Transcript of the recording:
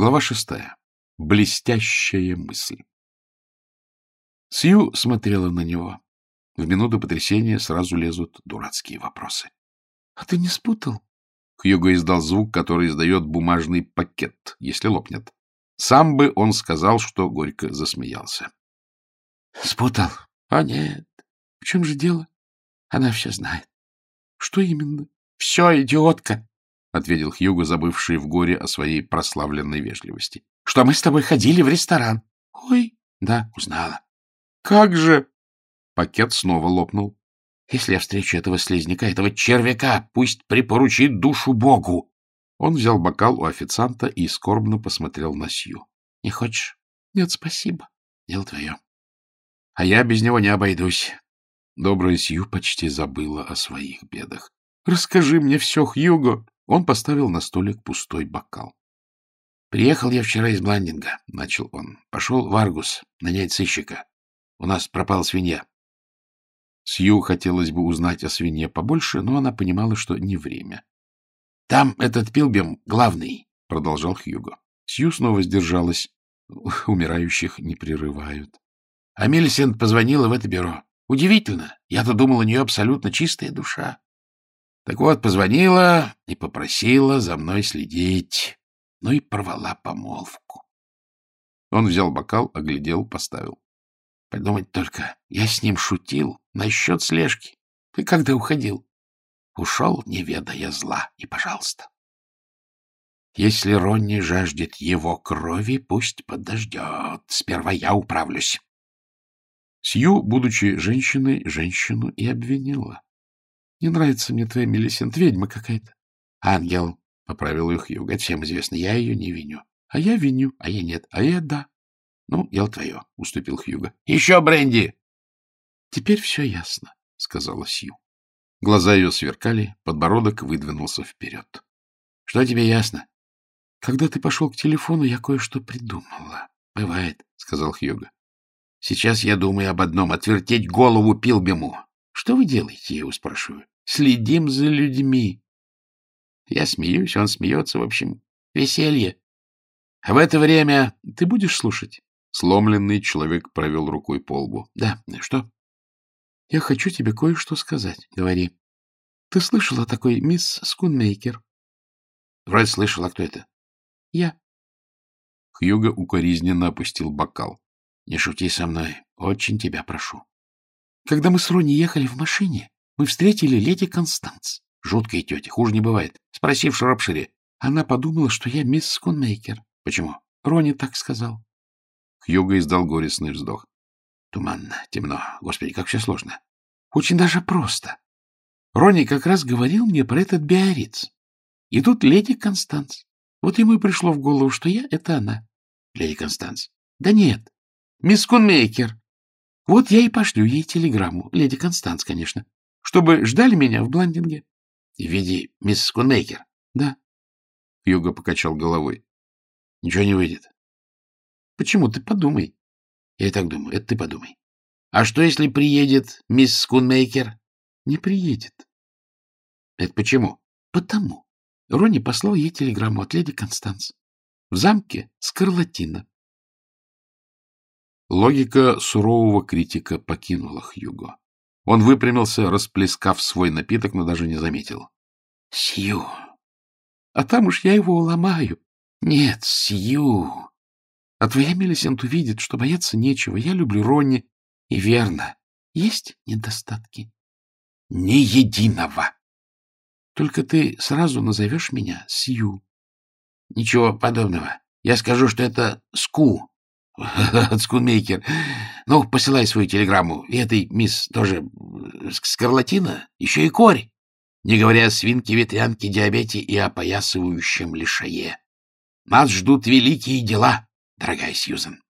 Глава шестая. Блестящая мысль. Сью смотрела на него. В минуту потрясения сразу лезут дурацкие вопросы. — А ты не спутал? Хьюго издал звук, который издает бумажный пакет, если лопнет. Сам бы он сказал, что горько засмеялся. — Спутал? А нет. В чем же дело? Она все знает. — Что именно? — Все, идиотка, — ответил Хьюго, забывший в горе о своей прославленной вежливости. — Что мы с тобой ходили в ресторан. — Ой, да, узнала. — Как же? Пакет снова лопнул. — Если я встречу этого слизняка, этого червяка, пусть припоручит душу Богу. Он взял бокал у официанта и скорбно посмотрел на Сью. — Не хочешь? — Нет, спасибо. Дело твое. — А я без него не обойдусь. Добрая Сью почти забыла о своих бедах. — Расскажи мне все, Хьюго. Он поставил на столик пустой бокал. — Приехал я вчера из Бландинга, — начал он. — Пошел в Аргус нанять сыщика. У нас пропала свинья. Сью хотелось бы узнать о свинье побольше, но она понимала, что не время. — Там этот Пилбем главный, — продолжал Хьюго. Сью снова сдержалась. Умирающих не прерывают. А Мелисент позвонила в это бюро. Удивительно. Я-то думал, у нее абсолютно чистая душа. Так вот, позвонила и попросила за мной следить. Ну и порвала помолвку. Он взял бокал, оглядел, поставил. Подумать только, я с ним шутил насчет слежки. И когда уходил? Ушел, не ведая зла, и пожалуйста. Если Ронни жаждет его крови, пусть подождет. Сперва я управлюсь. Сью, будучи женщиной, женщину и обвинила. — Не нравится мне твоя Мелисент, ведьма какая-то. — Ангел, — поправил их Юга, — всем известно, я ее не виню. — А я виню, а я нет, а я да. — Ну, дело твое, — уступил Хьюга. — Еще бренди! — Теперь все ясно, — сказала Сью. Глаза ее сверкали, подбородок выдвинулся вперед. — Что тебе ясно? — Когда ты пошел к телефону, я кое-что придумала. — Бывает, — сказал Хьюга. — Сейчас я думаю об одном — отвертеть голову Пилбему. — Что вы делаете, я его спрашиваю? — Следим за людьми. Я смеюсь, он смеется, в общем, веселье. А в это время ты будешь слушать? Сломленный человек провел рукой по лбу. — Да, что? — Я хочу тебе кое-что сказать. Говори. Ты слышал о такой мисс Скунмейкер? — Вроде слышал. А кто это? — Я. Хьюго укоризненно опустил бокал. — Не шути со мной. Очень тебя прошу. Когда мы с Рони ехали в машине, мы встретили леди Констанц. Жуткая тетя, хуже не бывает. Спроси в Шропшире. Она подумала, что я мисс Скунмейкер. Почему? Рони так сказал. Хьюго издал горестный вздох. Туманно, темно. Господи, как все сложно. Очень даже просто. Рони как раз говорил мне про этот биориц. И тут леди Констанц. Вот ему и пришло в голову, что я — это она. Леди Констанц. Да нет, мисс Скунмейкер. Вот я и пошлю ей телеграмму, леди Констанц, конечно, чтобы ждали меня в Бландинге. Мисс Скунмейкер? Да. Хьюго покачал головой. Ничего не выйдет. Почему? Ты подумай. Я и так думаю. Это ты подумай. А что, если приедет мисс Скунмейкер? Не приедет. Это почему? Потому. Ронни послал ей телеграмму от леди Констанс. В замке Скарлатина. Логика сурового критика покинула Хьюго. Он выпрямился, расплескав свой напиток, но даже не заметил. — Сью! А там уж я его уломаю. Нет, Сью! А твоя Мелисент увидит, что бояться нечего. Я люблю Ронни. И верно, есть недостатки. Ни единого. Только ты сразу назовешь меня Сью. Ничего подобного. Я скажу, что это Ску. Скунмейкер. Ну, посылай свою телеграмму. И этой мисс тоже скарлатина, еще и корь. Не говоря о свинке, ветрянке, диабете и опоясывающем лишае. Нас ждут великие дела дорогая Сьюзен.